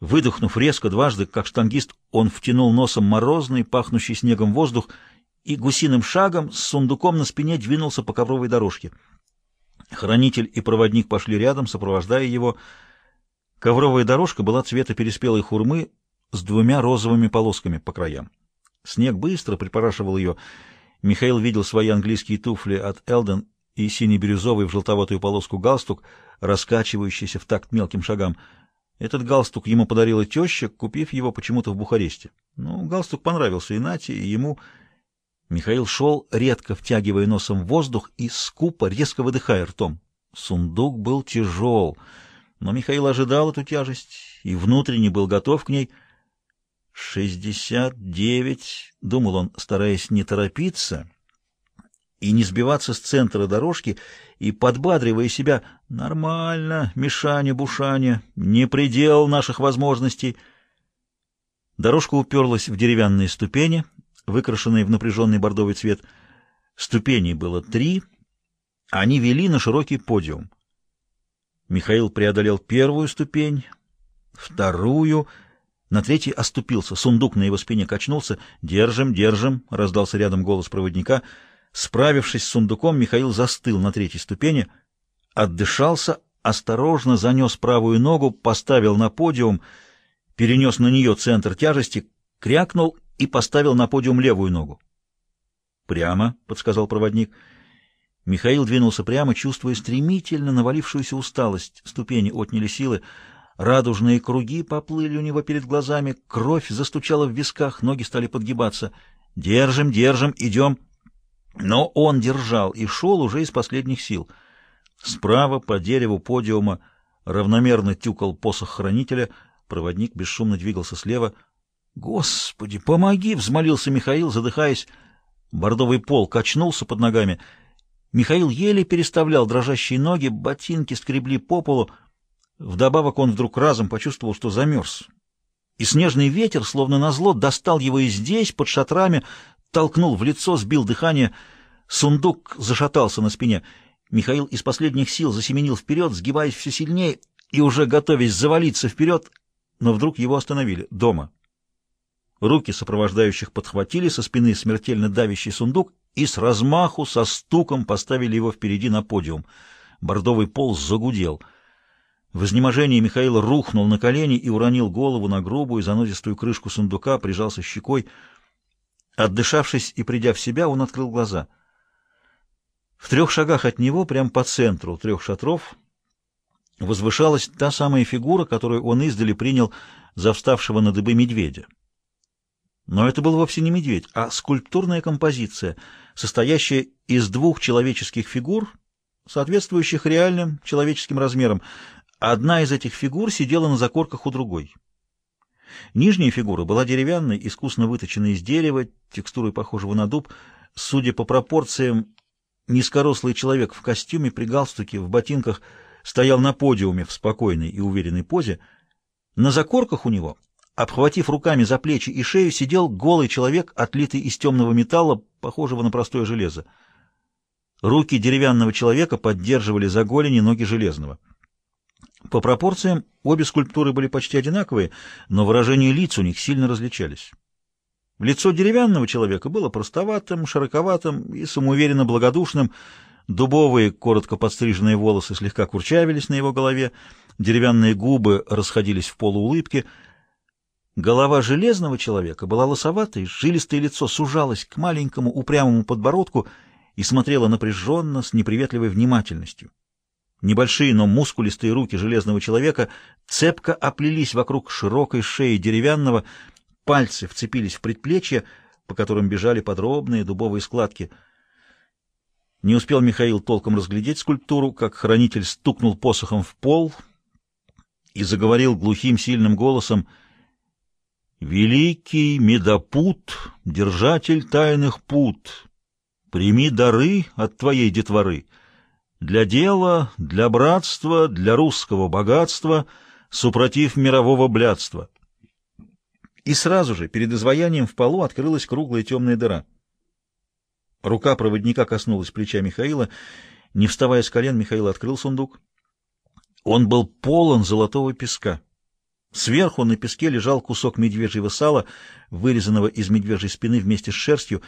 Выдохнув резко дважды, как штангист, он втянул носом морозный, пахнущий снегом воздух и гусиным шагом с сундуком на спине двинулся по ковровой дорожке. Хранитель и проводник пошли рядом, сопровождая его. Ковровая дорожка была цвета переспелой хурмы с двумя розовыми полосками по краям. Снег быстро припорашивал ее. Михаил видел свои английские туфли от Элден и синий-бирюзовый в желтоватую полоску галстук, раскачивающийся в такт мелким шагам — этот галстук ему подарила теща, купив его почему-то в Бухаресте. Ну, галстук понравился и Нате, и ему. Михаил шел, редко втягивая носом воздух и скупо, резко выдыхая ртом. Сундук был тяжел, но Михаил ожидал эту тяжесть и внутренне был готов к ней. «Шестьдесят девять», — думал он, стараясь не торопиться и не сбиваться с центра дорожки, и подбадривая себя «Нормально, Мишаня, Бушаня, не предел наших возможностей». Дорожка уперлась в деревянные ступени, выкрашенные в напряженный бордовый цвет. Ступеней было три, они вели на широкий подиум. Михаил преодолел первую ступень, вторую, на третьей оступился, сундук на его спине качнулся. «Держим, держим!» — раздался рядом голос проводника — Справившись с сундуком, Михаил застыл на третьей ступени, отдышался, осторожно занес правую ногу, поставил на подиум, перенес на нее центр тяжести, крякнул и поставил на подиум левую ногу. «Прямо», — подсказал проводник. Михаил двинулся прямо, чувствуя стремительно навалившуюся усталость. Ступени отняли силы. Радужные круги поплыли у него перед глазами, кровь застучала в висках, ноги стали подгибаться. «Держим, держим, идем!» Но он держал и шел уже из последних сил. Справа по дереву подиума равномерно тюкал посох хранителя, проводник бесшумно двигался слева. «Господи, помоги!» — взмолился Михаил, задыхаясь. Бордовый пол качнулся под ногами. Михаил еле переставлял дрожащие ноги, ботинки скребли по полу. Вдобавок он вдруг разом почувствовал, что замерз. И снежный ветер, словно назло, достал его и здесь, под шатрами, толкнул в лицо, сбил дыхание. Сундук зашатался на спине. Михаил из последних сил засеменил вперед, сгибаясь все сильнее и уже готовясь завалиться вперед, но вдруг его остановили. Дома. Руки сопровождающих подхватили со спины смертельно давящий сундук и с размаху, со стуком поставили его впереди на подиум. Бордовый пол загудел. В изнеможении Михаил рухнул на колени и уронил голову на грубую занозистую крышку сундука, прижался щекой — Отдышавшись и придя в себя, он открыл глаза. В трех шагах от него, прямо по центру трех шатров, возвышалась та самая фигура, которую он издали принял за вставшего на дыбы медведя. Но это был вовсе не медведь, а скульптурная композиция, состоящая из двух человеческих фигур, соответствующих реальным человеческим размерам. Одна из этих фигур сидела на закорках у другой. Нижняя фигура была деревянной, искусно выточенной из дерева, текстурой похожего на дуб. Судя по пропорциям, низкорослый человек в костюме, при галстуке, в ботинках стоял на подиуме в спокойной и уверенной позе. На закорках у него, обхватив руками за плечи и шею, сидел голый человек, отлитый из темного металла, похожего на простое железо. Руки деревянного человека поддерживали за голени ноги железного. По пропорциям обе скульптуры были почти одинаковые, но выражения лиц у них сильно различались. Лицо деревянного человека было простоватым, широковатым и самоуверенно благодушным. Дубовые, коротко подстриженные волосы слегка курчавились на его голове, деревянные губы расходились в полуулыбке. Голова железного человека была лосоватой, жилистое лицо сужалось к маленькому упрямому подбородку и смотрело напряженно, с неприветливой внимательностью. Небольшие, но мускулистые руки железного человека цепко оплелись вокруг широкой шеи деревянного, пальцы вцепились в предплечья, по которым бежали подробные дубовые складки. Не успел Михаил толком разглядеть скульптуру, как хранитель стукнул посохом в пол и заговорил глухим сильным голосом «Великий Медопут, держатель тайных пут, прими дары от твоей детворы». Для дела, для братства, для русского богатства, супротив мирового блядства. И сразу же перед изваянием в полу открылась круглая темная дыра. Рука проводника коснулась плеча Михаила. Не вставая с колен, Михаил открыл сундук. Он был полон золотого песка. Сверху на песке лежал кусок медвежьего сала, вырезанного из медвежьей спины вместе с шерстью.